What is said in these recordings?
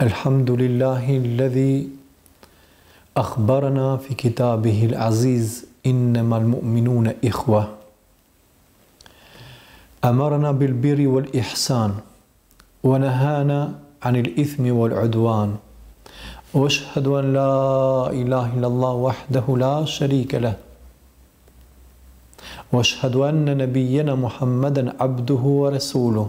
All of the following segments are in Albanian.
الحمد لله الذي أخبرنا في كتابه العزيز إنما المؤمنون إخوة امرنا بالبر والاحسان ونهانا عن الاثم والعدوان واشهد ان لا اله الا الله وحده لا شريك له واشهد ان نبينا محمدا عبده ورسوله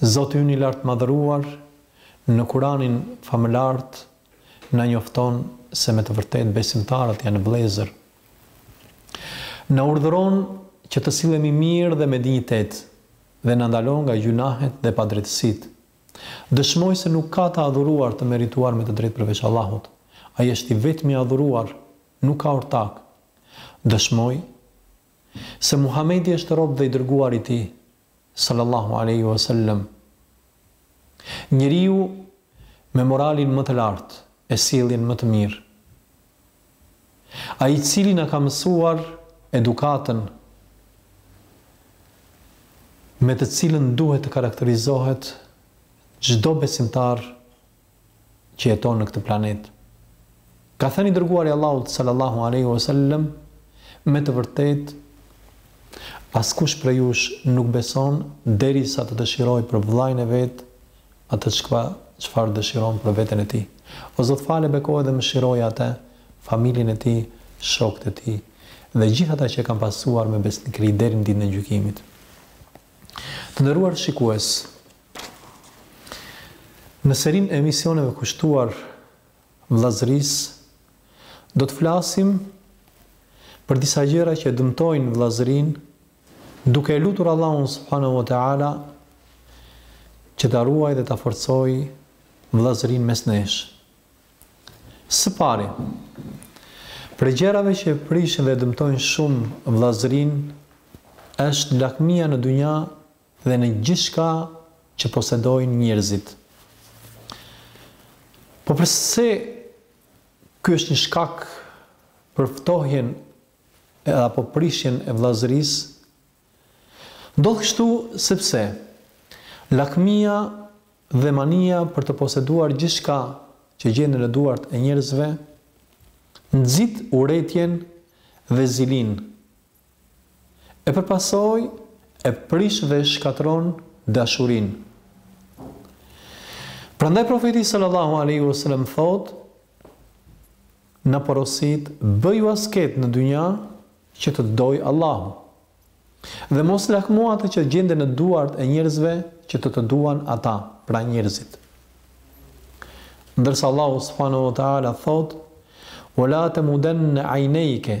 Zoti ynë i Lartmadhëruar në Kuranin famëlartë na njofton se me të vërtetë besimtarët janë vëllezër. Na urdhëron që të sillemi mirë dhe me dinjitet dhe na ndalon nga gjynahet dhe padrejtësitë. Dëshmoj se nuk ka të adhuruar të merituar me të drejtë përveç Allahut. Ai është i vetmi i adhuruar, nuk ka ortak. Dëshmoj se Muhamedi është rob dhe i dërguar i Tij, sallallahu alejhi ue sellem. Njeriu me moralin më të lartë e sjelljen më të mirë. Ai i cili na ka mësuar edukatën me të cilën duhet të karakterizohet çdo besimtar që jeton në këtë planet. Ka thënë i dërguari i Allahut sallallahu alaihi wasallam me të vërtetë askush prej jush nuk beson derisa të dëshirojë për vëllain e vet atë çka çfarë dëshiron për veten e tij. O Zot fale bekoje dhe mëshiroje atë, familjen e tij, shokët e tij dhe gjithë ata që e kanë pasuar me besnikëri deri në ditën e gjykimit. Të nderuar shikues, Në serinë e emisioneve kushtuar vëllazërisë do të flasim për disa gjëra që dëmtojnë vëllazërinë, duke e lutur Allahun subhanahu wa taala që ta ruajë dhe ta forcojë vëllazërinë mes nesh. Së pari, prej gjërave që e prishin dhe dëmtojnë shumë vëllazërinë është lakmia në dynja dhe në gjithçka që posedojnë njerëzit. Po përse ky është një shkak për ftohjen apo prishjen e vëllazërisë? Ndodh kështu sepse lakmia dhe mania për të poseduar gjithçka që gjendet në duart e njerëzve nxit urrejtjen dhe zilinë E për pasojë e prish dhe e shkatërron dashurinë. Prandaj Profeti sallallahu alejhi ve sellem thotë, na porosit, bëhu asket në dynja që të të dojë Allahu. Dhe mos lakmo atë që gjendet në duart e njerëzve që të të duan ata, pra njerëzit. Ndërsa Allahu subhanahu wa taala thotë: "Wala tamuddanna aynayka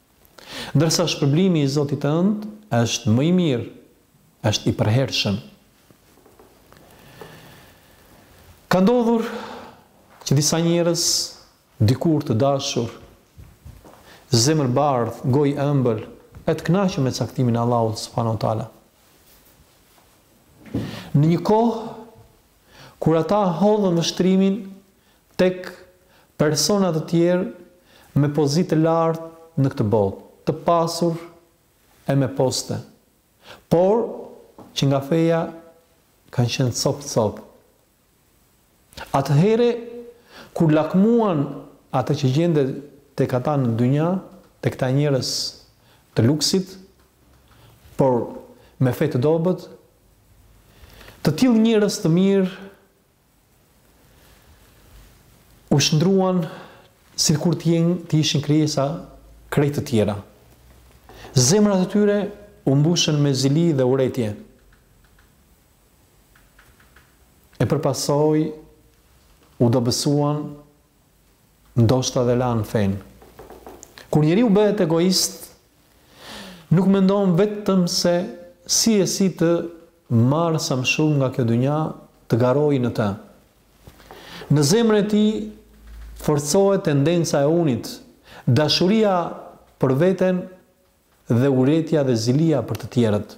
Ndërsa shpërblimi i Zotit tënd është më i mirë, është i përhershëm. Ka ndodhur që disa njerëz, dikur të dashur, zemërbardh, gojëmbël, e të kënaqur me caktimin e Allahut subhanahu wa taala. Në një kohë kur ata hodhën vështrimin Tek persona të tjerë me pozitë të lartë në këtë botë, të pasur e me poste, por që nga feja kanë qenë copë-copë. Atëhere, kur lakmuan atë që gjendet tek ata në dynja, tek këta njerëz të luksit, por me fe të dobët, të tillë njerëz të mirë U shndërruan sikur të jenë të ishin krijesa krejt të tjera. Zemrat e tyre u mbushën me zili dhe urrejtje. E për pasojë u dobësuan ndoshta dhe lanë fenë. Kur njeriu bëhet egoist, nuk mendon vetëm se si e si të marrë sa më shumë nga kjo dynja, të garojë në të. Në zemrën e tij forcohet tendenca e unit, dashuria për veten dhe urrejtja dhe zilia për të tjerët.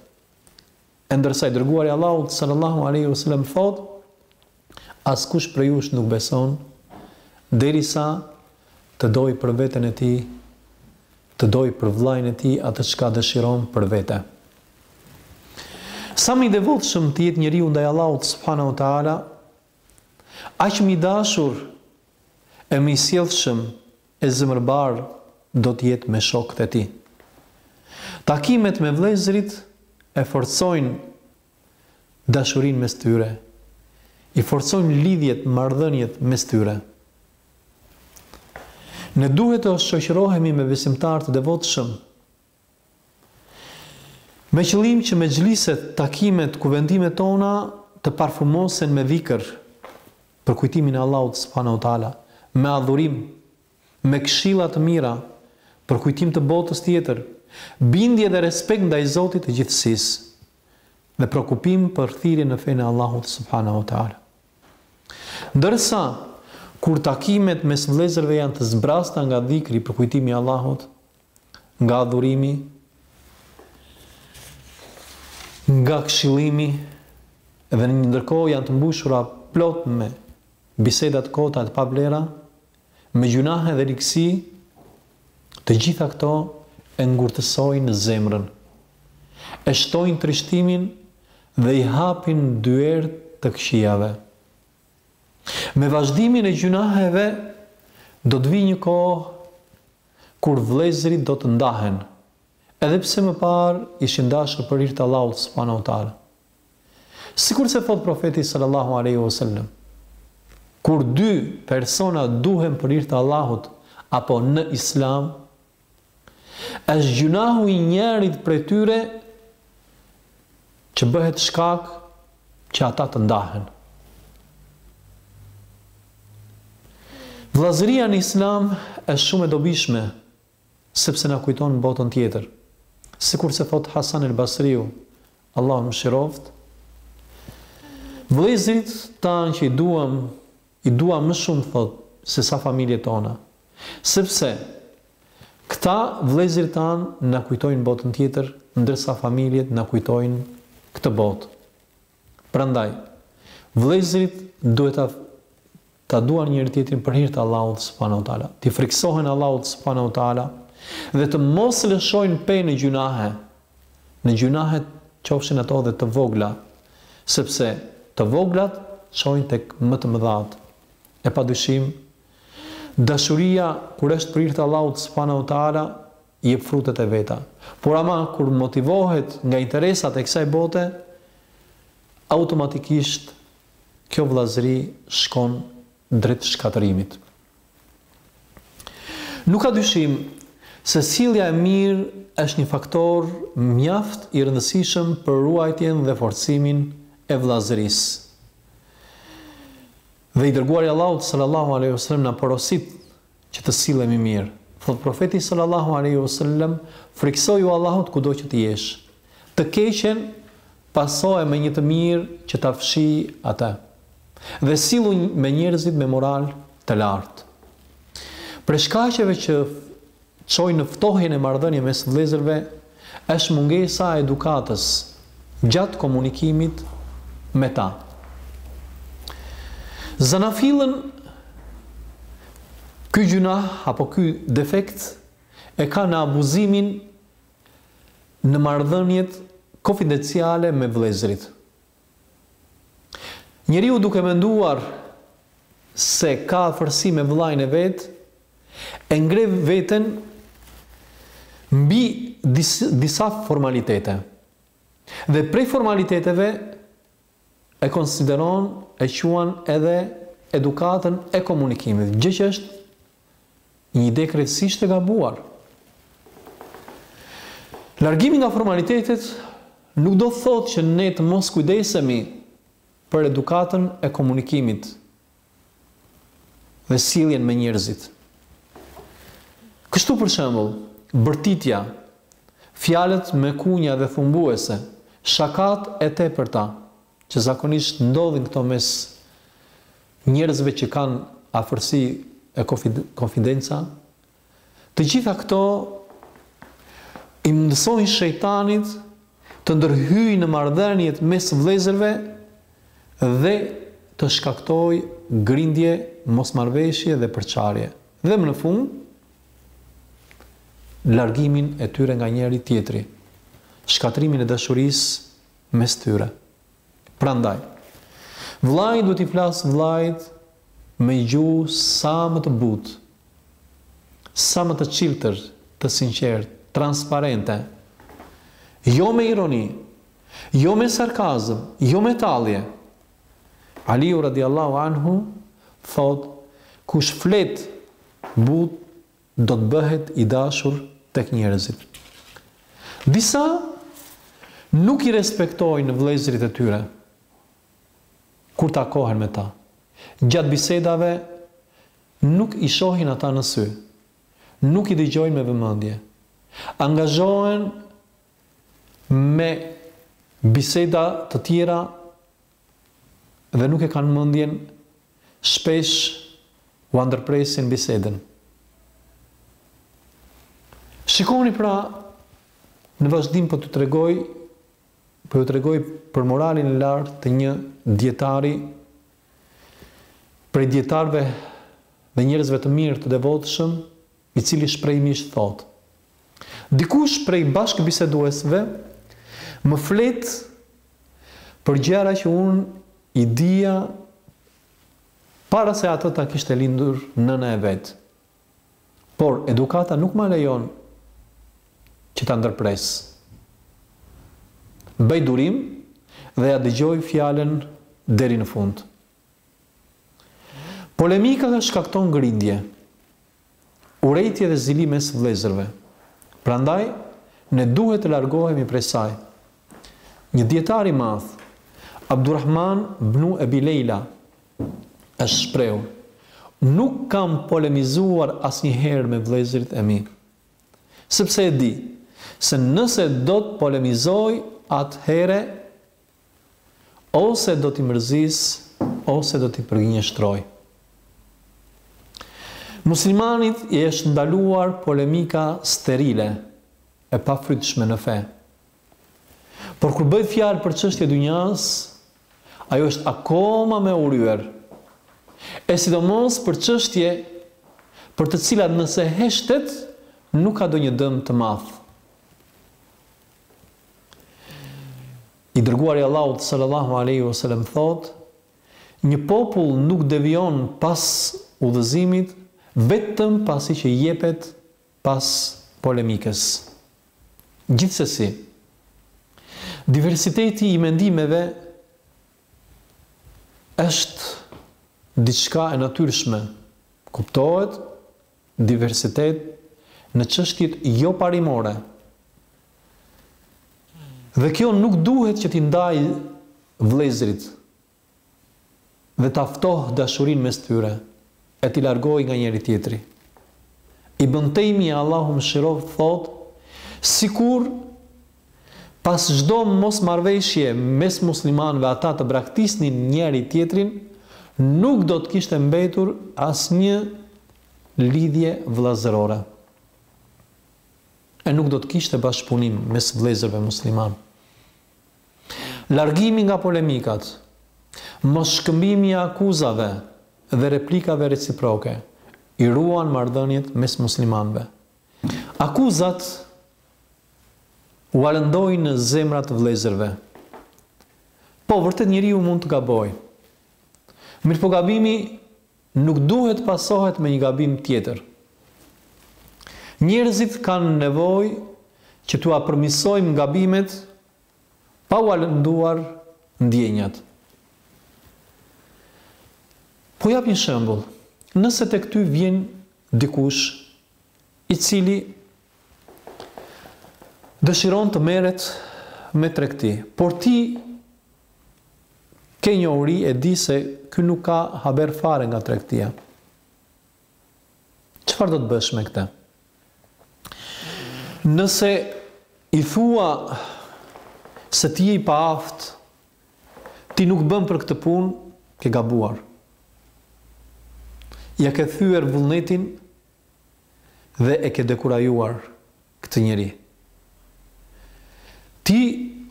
E ndërsa i dërguari i Allahut sallallahu alejhi ve sellem thotë, Askush prej jush nuk beson derisa të dojë për veten e tij, të dojë për vëllanë e tij atë çka dëshiron për vete. Sa më i devotshëm të jetë njeriu ndaj Allahut subhanahu wa taala, aq më i dashur e më i sjellshëm e zemërbardhë do të jetë me shokët e tij. Takimet me vëllezërit e forcojnë dashurinë mes tyre, i forcojnë lidhjet, marrëdhëniet mes tyre. Ne duhet të shoqërohemi me besimtarë të devotshëm, Me qëllim që mexhliset, takimet, kuvendimet tona të parfumosen me dhikr, përkujtimin e Allahut subhanahu wa ta'ala, me adhurim, me këshilla të mira, përkujtim të botës tjetër, bindje dhe respekt ndaj Zotit të Gjithësisë dhe preokupim për thirrjen në fenë e Allahut subhanahu wa ta'ala. Ndërsa, kur takimet mes vëllezërve janë të zbrasta nga dhikri, përkujtimi i Allahut, nga adhurimi, nga këshillimi dhe ndërkohë janë të mbushura plot me biseda të kota e të pavlera, me gjynahe dhe ligësi, të gjitha këto e ngurtësojnë zemrën, e shtojnë trishtimin dhe i hapin dyert të këqijave. Me vazhdimin e gjynaheve do të vijë një kohë kur vëllezërit do të ndahen, edhe pse më parë ishin dashur për hir të Allahut subhanehu ve teala. Sikurse thotë Profeti sallallahu alejhi ve sellem, Kur dy persona duhen për hir të Allahut apo në Islam, është gjynahu i njërit prej tyre Që bëhet shkak që ata të ndahen. Vëllazëria në Islam është shumë e dobishme, sepse na kujton botën tjetër. Sikurse thotë Hasan el-Basriu, Allahu e mëshiroftë, Vëllezërit tanë që i duam I duam më shumë thotë sesa familjet tona. Sepse këta vëllezërit tanë na kujtojnë botën tjetër, ndërsa familjet na kujtojnë këtë botë. Prandaj, vëllezërit duhet ta duan njëri-tjetrin për hir të Allahut subhanahu wa ta'ala, t'i frikësohen Allahut subhanahu wa ta'ala dhe të mos lëshojnë pe në gjynahe. në gjynahet qofshin ato dhe të vogla, sepse të voglat çojnë tek më të mëdhatë. E padyshim, dashuria kur është për hir të Allahut subhanahu wa ta'ala jep frutet e veta. Por ama kur motivohet nga interesat e kësaj bote, automatikisht kjo vëllazëri shkon drejt shkatërrimit. Nuk ka dyshim se sjellja e mirë është një faktor mjaft i rëndësishëm për ruajtjen dhe forcimin e vëllazërisë. Dhe i Dërguari i Allahut sallallahu alejhi ve sellem na porosit që të sillemi mirë. Thotë Profeti sallallahu alejhi ve sellem, frikësoju Allahut kudo që të jesh. Të keqen pasoje me një të mirë që ta fshijë atë. dhe sillu me njerëzit me moral të lartë. Prej shkaqeve që çojnë në ftohjen e marrëdhënieve mes vëllezërve është mungesa e edukatës gjatë komunikimit me ta. Zanafillën ky gjynah apo ky defekt e ka në abuzimin në marrëdhëniet konfidenciale me vëllezërit. Njeriu duke menduar se ka afërsi me vëllain e vet, e ngre veten mbi disa formalitete. Dhe prej formaliteteve e konsideron e quan edhe edukatën e komunikimit, gjë që është Një ide krejtësisht e gabuar. Largimi nga formalitetet nuk do të thotë që ne të mos kujdesemi për edukatën e komunikimit dhe sjelljen me njerëzit. Kështu për shembull, bërtitja, fjalët me kunja dhe thumbuese, shakat e tepërta që zakonisht ndodhin këto mes njerëzve që kanë afërsi e konfidenca, të gjitha këto i mundësojnë shejtanit të ndërhyjë në marrëdhëniet mes vëllezërve dhe të shkaktojë grindje, mosmarrëveshje dhe përçarje dhe më në fund largimin e tyre nga njëri-tjetri, shkatërrimin e dashurisë mes tyre. Prandaj, vëllai duhet t'i flasë vëllait me gjuhë sa më të butë, sa më të çiltër, të sinqertë, transparente, jo me ironi, jo me sarkazëm, jo me tallje. Aliu radijallahu anhu thotë, Kush flet butë, do të bëhet i dashur tek njerëzit. Disa nuk i respektojnë vëllezërit e tyre kur takohen me ta. Gjatë bisedave nuk i shohin ata në sy, nuk i dëgjojnë me vëmendje. Angazhohen me biseda të tjera dhe nuk e kanë mendjen, shpesh ua ndërpresin bisedën. Shikoni pra, në vazhdim po t'ju tregoj, po ju tregoj për moralin e lartë të një dietari prej dietarëve dhe njerëzve të mirë të devotshëm, i cili shprehimisht thotë, Dikush prej bashkëbiseduesve më flet për gjëra që unë i dija para se atë ta kishte lindur nëna e vet. Por edukata nuk ma lejon që ta ndërpres. Bëj durim dhe ia dëgjoj fjalën deri në fund. Polemika shkakton grindje, urrejtje dhe zili mes vëllezërve. Prandaj, ne duhet të largohemi prej saj. Një dijetar i madh, Abdurrahman bnu Ebi Lejla, është shprehur, Nuk kam polemizuar asnjëherë me vëllezërit e mi. Sepse e di, se nëse do të polemizoj, atëherë Ose do t'i mërzis, ose do t'i përgënjeshtroj. Muslimanit i është ndaluar polemika sterile, e pafrytshme në fe. Por kur bëhet fjalë për çështje dynjas, ajo është akoma më e urryer. E sidomos për çështje për të cilat nëse heshtet nuk ka ndonjë dëm të madh. I dërguari i Allahut sallallahu alejhi ue selem thotë, një popull nuk devijon pas udhëzimit vetëm pasi që i jepet pas polemikës. Gjithsesi, diversiteti i mendimeve është diçka e natyrshme, kuptohet diversitet në çështjet joparimore dhe kjo nuk duhet që t'i ndajë vëllezërit dhe ta ftohë dashurinë mes tyre e t'i largojë nga njëri-tjetri. Ibën Tejmija Allahu e mëshiroftë thotë, Sikur Pas çdo mosmarrëveshje mes muslimanëve ata të braktisnin njëri-tjetrin, nuk do të kishte mbetur asnjë lidhje vëllazërore. E nuk do të kishte bashkëpunim mes vëllezërve muslimanë. Largimi nga polemikat, mosshkëmbimi i akuzave dhe replikave reciproke, i ruan marrëdhëniet mes muslimanëve. Akuzat ua lëndojnë zemrat vëllezërve. Po, vërtet njeriu mund të gabojë. Mirëpo gabimi nuk duhet pasohet me një gabim tjetër. Njerëzit kanë nevojë që t'ua përmisojmë gabimet pa ua lënduar ndjenjat. Po jap një shembull, nëse tek ty vjen dikush i cili dëshiron të merret me tregti, por ti ke njohuri e di se ky nuk ka haber fare nga tregtia. Çfarë do të bësh me këtë? Nëse i thua se ti je i paaftë Ti nuk bën për këtë punë ke gabuar ia ke thyer vullnetin dhe e ke dekurajuar këtë njeri ti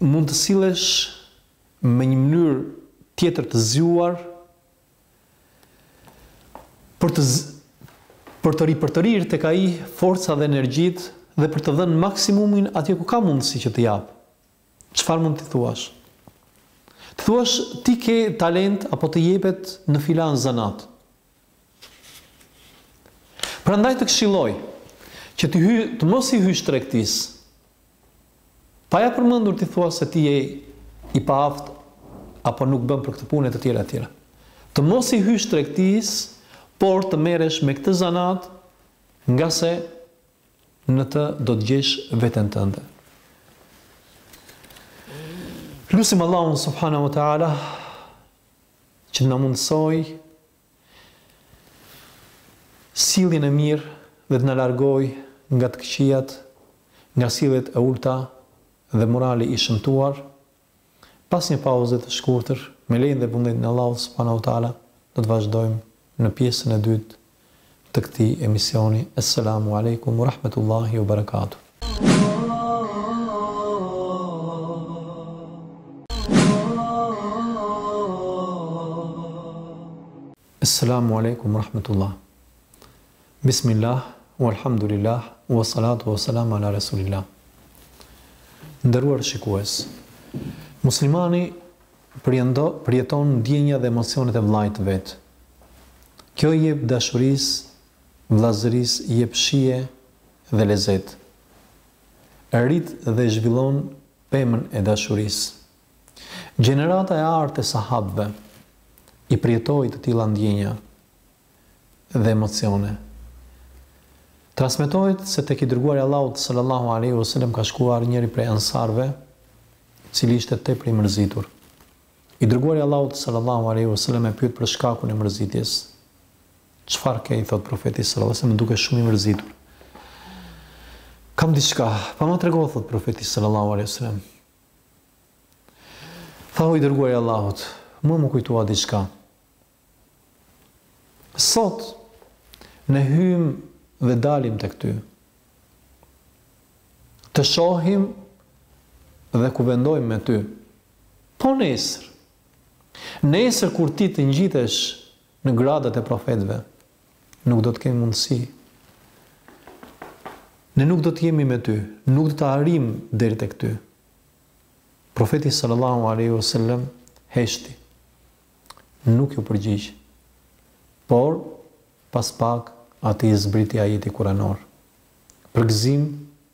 mund të sillesh me një mënyrë tjetër të zgjuar për të për të ripërtërirë tek ai forca dhe energjitë dhe për të dhënë maksimumin atje ku ka mundësi që të japë Çfarë mund t'i thuash? T'i thuash ti ke talent apo të jepet në filan zanat. Prandaj të këshilloj që të hy, të mos i hysh tregtisë. Pa ia përmendur t'i thuash se ti je i paaftë apo nuk bën për këtë punë e të tjera e të tjera. Të mos i hysh tregtisë, por të merresh me këtë zanat, ngase Në të do të gjesh veten tënde. Lusim Allahun subhanahu wa taala që të na mundësojë sjelljen e mirë dhe të na largojë nga të këqijat, nga sjelljet e ulëta dhe morali i shëmtuar. Pas një pauze të shkurtër, me lejen dhe vullnetin e Allahut subhanahu wa ta'ala, do të vazhdojmë në pjesën e dytë të këtij emisioni. Esselamu alejkum wa rahmetullahi wa barakatuh. Esselamu Alejkum Wrahmetullah Bismillah Walhamdulillah Wassalatu Wassalam Ala Resulillah Nderuar shikues Muslimani përjendo përjeton ndjenjat dhe emocionet e vëllait të vet. Kjo i jep dashurisë, vëllazërisë i jep shije dhe lezet. Rrit dhe zhvillon pemën e dashurisë. Gjenerata e artë e sahabëve i përjetoi të tilla ndjenja dhe emocione. Transmetohet se tek i Dërguari i Allahut sallallahu alejhi ue selem ka shkuar njëri prej ansarëve, i cili ishte tepër i mërzitur. I Dërguari i Allahut sallallahu alejhi ue selem e pyet për shkakun e mërzitjes. Çfarë ke, i thotë Profeti sallallahu alejhi ue selem, më dukesh shumë i mërzitur. Kam diçka, pa ma trego, thotë Profeti sallallahu alejhi ue selem. Tha, o i dërguari i Allahut, mua m'u kujtua diçka. Sot ne hyjmë dhe dalim tek ty. Të shohim dhe kuvendojmë me ty. Po nesër. Nesër kur ti të ngjitesh Në gradat e profetëve nuk do të kemi mundësi. Ne nuk do të jemi me ty, nuk do të arrijmë deri tek ty. Profeti sallallahu alaihi wasallam heshti. Nuk iu përgjigj. Por pas pak atij i zbriti ajeti kuranor. Përgëzim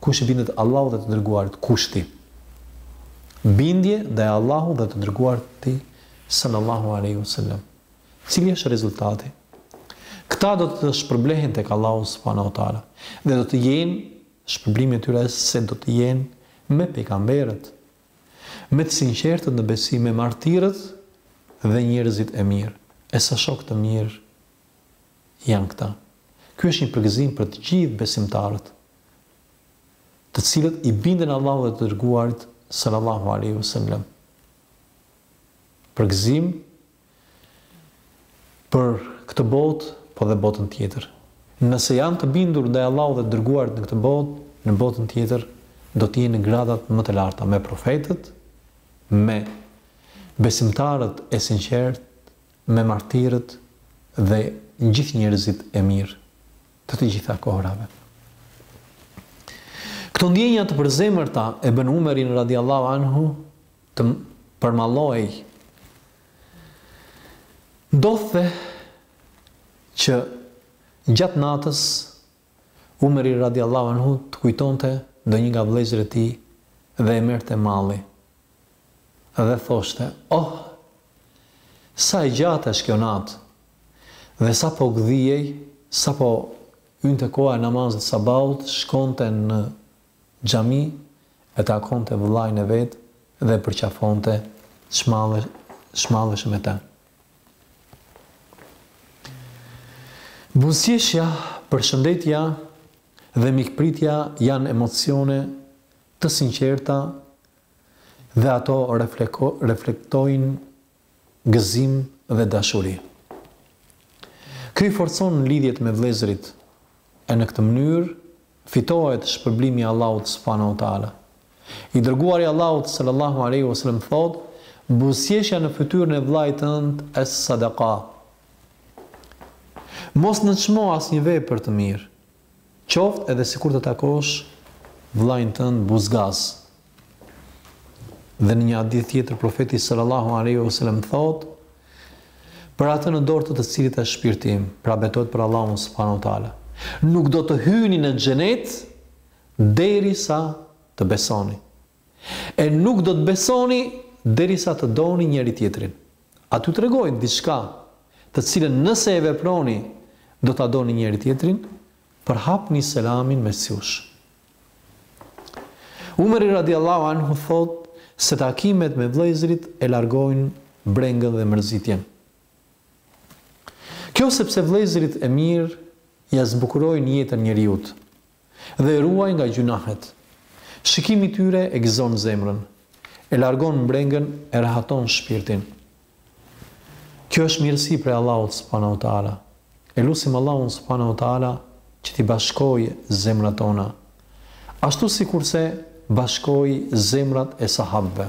Kush i bindet Allahut dhe të Dërguarit, kushti: bindje ndaj Allahut dhe të Dërguarit të Tij, sallallahu alejhi ve selem. Cili është rezultati? Këta do të shpërblehen tek Allahu subhanahu wa taala dhe do të jenë shpërblimi i tyre është se do të jenë me pejgamberët, me të sinqertët në besim, me martirët dhe njerëzit e mirë, e sa shokë të mirë janë këta. Ky është një përgëzim për të gjithë besimtarët, të cilët i binden Allahut dhe të Dërguarit, sallallahu alejhi ve sellem. Përgëzim për këtë botë, po dhe botën tjetër. Nëse janë të bindur ndaj Allahut dhe të Dërguarit në këtë botë, në botën tjetër do të jenë në gradat më të larta me profetët, me besimtarët e sinqertë, me martirët dhe gjithë njerëzit e mirë të të gjitha kohërave. Këto ndjenja të përzemërta e bënin Umerin radiallahu anhu të përmallohej. Ndodhte që gjatë natës Umeri radijallahu anhu të kujtonte ndonjë nga vëllezërit e tij dhe e merrte malli dhe thoshte, Oh! Sa e gjatë është kjo natë! Dhe sapo gdhiej, sapo hynte koha e namazit të sabahut, shkonte në xhami e takonte vëllain e vet dhe e përqafonte çmallej me të. Buzëqeshja, përshëndetja dhe mikpritja janë emocione të sinqerta dhe ato reflektojnë gëzim dhe dashuri. Ky i forcon lidhjet me vëllezërit e në këtë mënyrë fitohet shpërblimi i Allahut subhanahu wa ta'ala. I dërguari i Allahut sallallahu alaihi wasallam thotë, buzëqeshja në fytyrën e vëllait tënd është sadaka. Mos nënçmo asnjë vepër të mirë, Qoftë edhe sikur të takosh vëllain tënd buzagaz. Dhe në një hadith tjetër Profeti sallallahu alejhi ve selem thotë, Për atë në dorë të të cilit është shpirti im, pra betohet për Allahun subhanahu wa taala, nuk do të hyni në xhenet derisa të besoni. E nuk do të besoni derisa të doni njëri tjetrin. A t'ju tregoj diçka të cilën nëse e veproni do ta doni njëri tjetrin? Përhapni selamin mes jush. Umeri radijallahu anhu thotë se takimet me vëllezërit e largojnë brengën dhe mërzitjen. Kjo sepse vëllezërit e mirë ia zbukurojnë jetën njeriut. dhe e ruajnë nga gjynahet. Shikimi i tyre e gëzon zemrën, e largon brengën e rehaton shpirtin. Kjo është mirësi prej Allahut subhanehu teala. E lusim Allahun subhanehu teala që t'i bashkojë zemrat tona, ashtu sikurse bashkoi zemrat e sahabëve.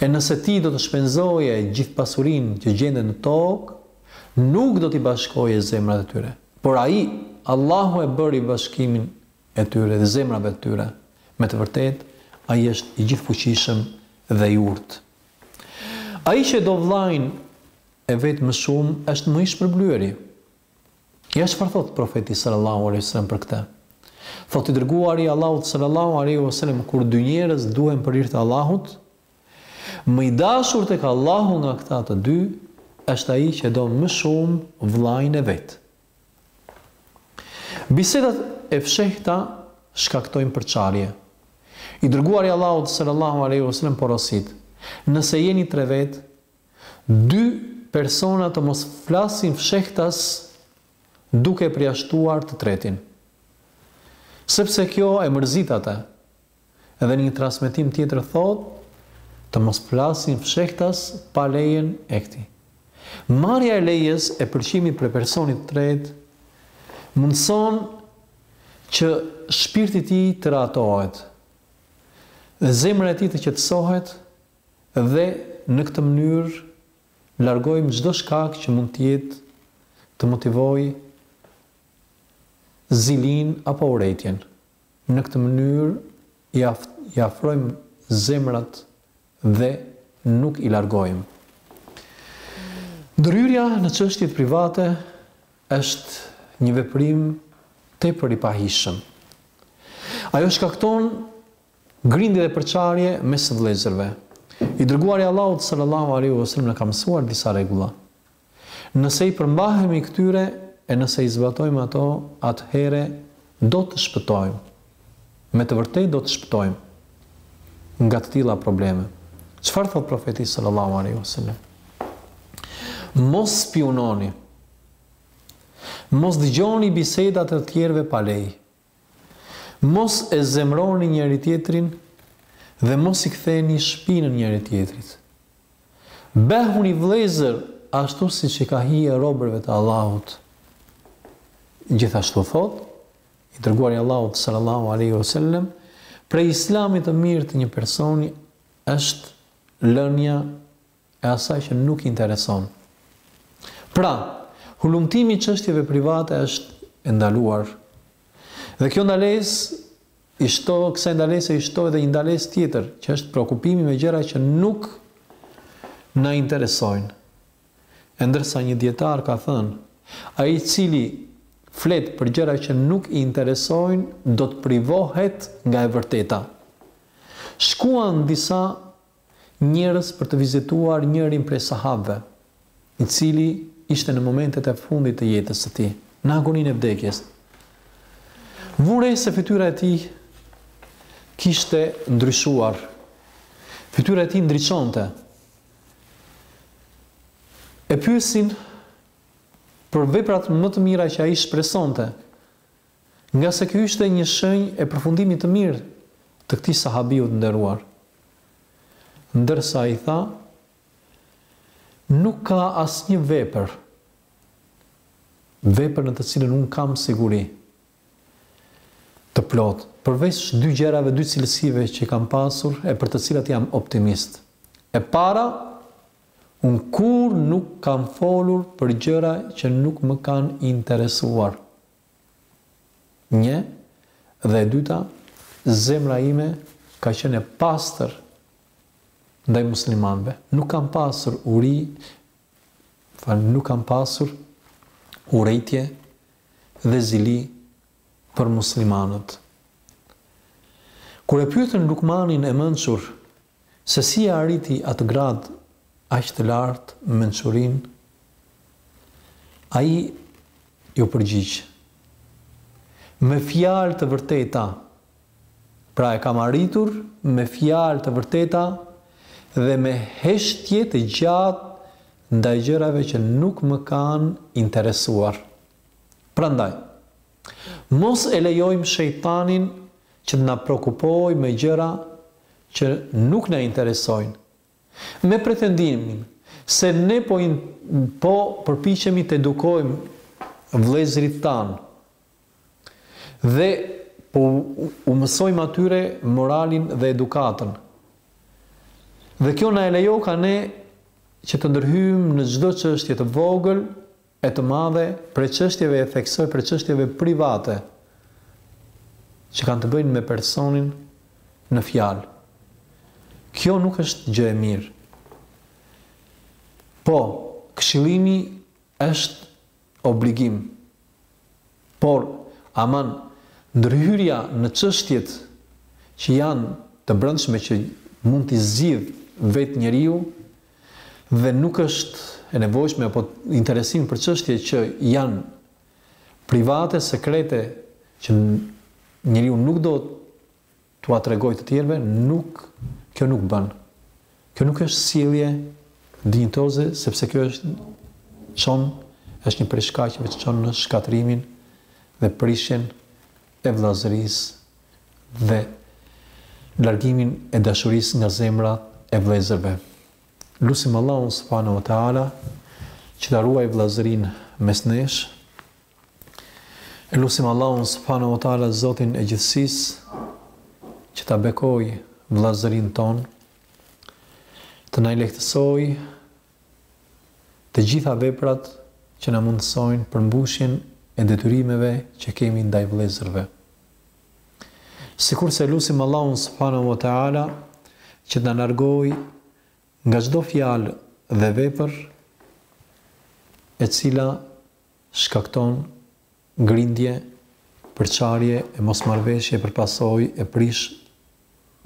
E nëse ti do të shpenzoje gjithë pasurinë që gjendet në tokë, nuk do t'i bashkoje zemrat e tyre. Por Ai, Allahu e bëri bashkimin e tyre dhe zemrave të tyre. Me të vërtetë, Ai është i Gjithëfuqishëm dhe i Urtë. Ai që e do vëllain e vet më shumë është më i shpërblyeri. Ja çfarë thotë Profeti sallallahu alejhi ve sellem për këtë. Thotë i dërguari i Allahut sallallahu alejhi ve sellem kur dy njerëz duhen për hir të Allahut, më i dashur tek Allahu nga këta të dy është ai që e don më shumë vëllain e vet. Bisedat e fshehta shkaktojnë përçarje. I dërguari i Allahut sallallahu alejhi ve sellem porosit, nëse jeni tre vetë, Dy persona të mos flasin fshehtas duke e përjashtuar të tretin. Sepse kjo e mërzit atë. Dhe në një transmetim tjetër thotë të mos flasin fshehtas pa lejen e këtij. Marrja e lejes e pëlqimit prej personit të tretë mundëson që shpirti i tij të rehatohet, zemra e tij të qetësohet, Dhe në këtë mënyrë largojmë çdo shkak që mund të jetë të motivojë zilinë apo urrejtjen. Në këtë mënyrë i afrojmë zemrat dhe nuk i largojmë. Ndërhyrja në çështjet private është një veprim tepër i pahijshëm. Ajo shkakton Grindje dhe përçarje mes vëllezërve. I Dërguari i Allahut sallallahu alejhi ve sellem na ka mësuar disa rregulla. Nëse i përmbahemi këtyre e nëse i zbatojmë ato, atëherë do të shpëtojmë. Me të vërtetë do të shpëtojmë nga të tilla probleme. Çfarë thotë Profeti sallallahu alejhi ve sellem? Mos spiunoni. Mos dëgjoni bisedat e të tjerëve pa leje. Mos e zemëroni njëri-tjetrin dhe mos i ktheni shpinën njëri-tjetrit. Bëhuni vëllezër ashtu siç i ka hije robërve të Allahut. Gjithashtu thotë, I dërguari i Allahut sallallahu alejhi ve sellem, Prej Islamit të mirë të një personi është lënia e asaj që nuk i intereson. Pra, hulumtimi i çështjeve private është e ndaluar. Dhe kjo ndalesë i shto, kësaj ndalese i shto edhe një ndalesë tjetër, që është preokupimi me gjëra që nuk na interesojnë. E ndërsa një dijetar ka thënë, ai i cili flet për gjëra që nuk i interesojnë, do të privohet nga e vërteta. Shkuan disa njerëz për të vizituar njërin prej sahabëve, i cili ishte në momentet e fundit të jetës së tij, në agoninë e vdekjes. Vunë re se fytyra e tij kishte ndryshuar. Fytyra e tij ndriçonte. E pyesin për veprat më të mira që ai shpresonte. Ngase kjo ishte një shenjë e përfundimit të mirë të këtij sahabiu të nderuar. Ndërsa ai tha, Nuk ka asnjë vepër, vepër në të cilën unë kam siguri të plotë, përveç dy gjërave, dy cilësive që i kam pasur e për të cilat jam optimist. E para, unë kurrë nuk kam folur për gjëra që nuk më kanë interesuar. Një, dhe e dyta, zemra ime ka qenë e pastër ndaj muslimanëve. Nuk kam pasur uri, fal, nuk kam pasur urrejtje dhe zili për muslimanët. Kur e pyetën Lukmanin e mençur Se si e arriti atë gradë aq të lartë mençurinë, ai iu përgjigj me fjalë të vërteta, Pra e kam arritur me fjalë të vërteta dhe me heshtje të gjatë ndaj gjërave që nuk më kanë interesuar. Prandaj, mos e lejojmë shejtanin që të na preokupojë me gjëra që nuk na interesojnë, me pretendimin se ne po i po përpiqemi të edukojmë vëllezërit tanë dhe po u mësojmë atyre moralin dhe edukatën. Dhe kjo na e lejoka ne që të ndërhyjmë në çdo çështje të vogël e të madhe prej çështjeve e theksoj prej çështjeve private që kanë të bëjnë me personin në fjalë. Kjo nuk është gjë e mirë. Po, këshillimi është obligim. Por, aman, ndërhyrja në çështjet që janë të brendshme që mund t'i zgjidhë vetë njeriu, Dhe nuk është e nevojshme apo interesim për çështje që janë private, sekrete që njeriu nuk do t'ua tregojë të tjerëve, nuk kjo nuk bën. Kjo nuk është sjellje dinjitoze sepse kjo është çon është një prej shkaqeve që çon në shkatërrimin dhe prishjen e vëllazërisë dhe largimin e dashurisë nga zemra e vëllezërve. Lusim Allahun subhanahu wa taala që ta ruajë vëllazërinë mes nesh. Lusim Allahun subhanahu wa taala Zotin e gjithësisë që ta bekojë vëllazërinë tonë, të na i lehtësojë të gjitha veprat që na mundësojnë përmbushjen e detyrimeve që kemi ndaj vëllezërve. Sikurse lusim Allahun subhanahu wa taala që të na largojë nga çdo fjalë dhe vepër e cila shkakton grindje, përçarje e mosmarrëveshje për pasojë e prish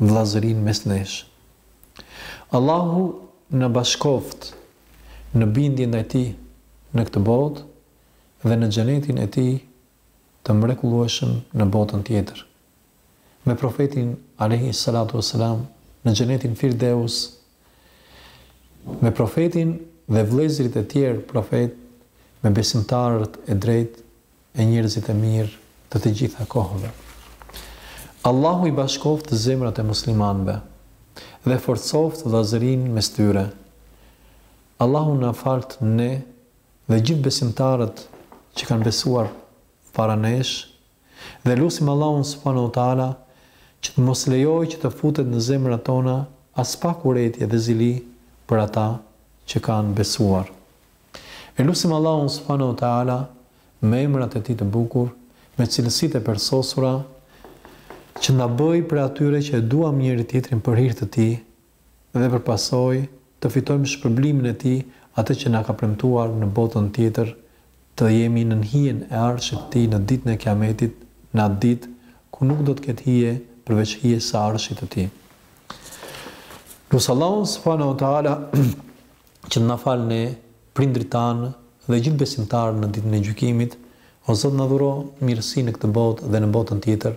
vëllazërinë mes nesh. Allahu na bashkoftë në bindje ndaj Tij në këtë botë dhe në Xhenetin e Tij të mrekullueshëm në botën tjetër, me Profetin alejhi salatu ue selam në Xhenetin Firdeus, me Profetin dhe vëllezërit e tjerë Profetë, me besimtarët e drejtë e njerëzit e mirë të të gjitha kohëve. Allahu i bashkoftë zemrat e muslimanëve dhe forcoftë vëllazërinë mes tyre. Allahu na faltë ne dhe gjithë besimtarët që kanë besuar para nesh dhe lusim Allahun subhanahu wa ta'ala që të mos lejojë që të futet në zemrat tona aspak urrejtje dhe zili për ata që kanë besuar e lusim Allahun subhanahu wa ta'ala me emrat e tij të bukur me cilësitë e persosura që të na bëjë prej atyre që e duam njëri-tjetrin për hir të tij dhe për pasojë të fitojmë shpërblimin e tij, atë që na ka premtuar në botën tjetër, të jemi nën hijen e Arshit të tij në ditën e Kiametit, në atë ditë, ku nuk do të ketë hije përveç hijes së Arshit të tij. Lus Allahun subhanahu wa ta'ala që të na falë ne, prindërit tanë dhe gjithë besimtarët në ditën e gjykimit, o Zot na dhuro mirësi në këtë botë dhe në botën tjetër,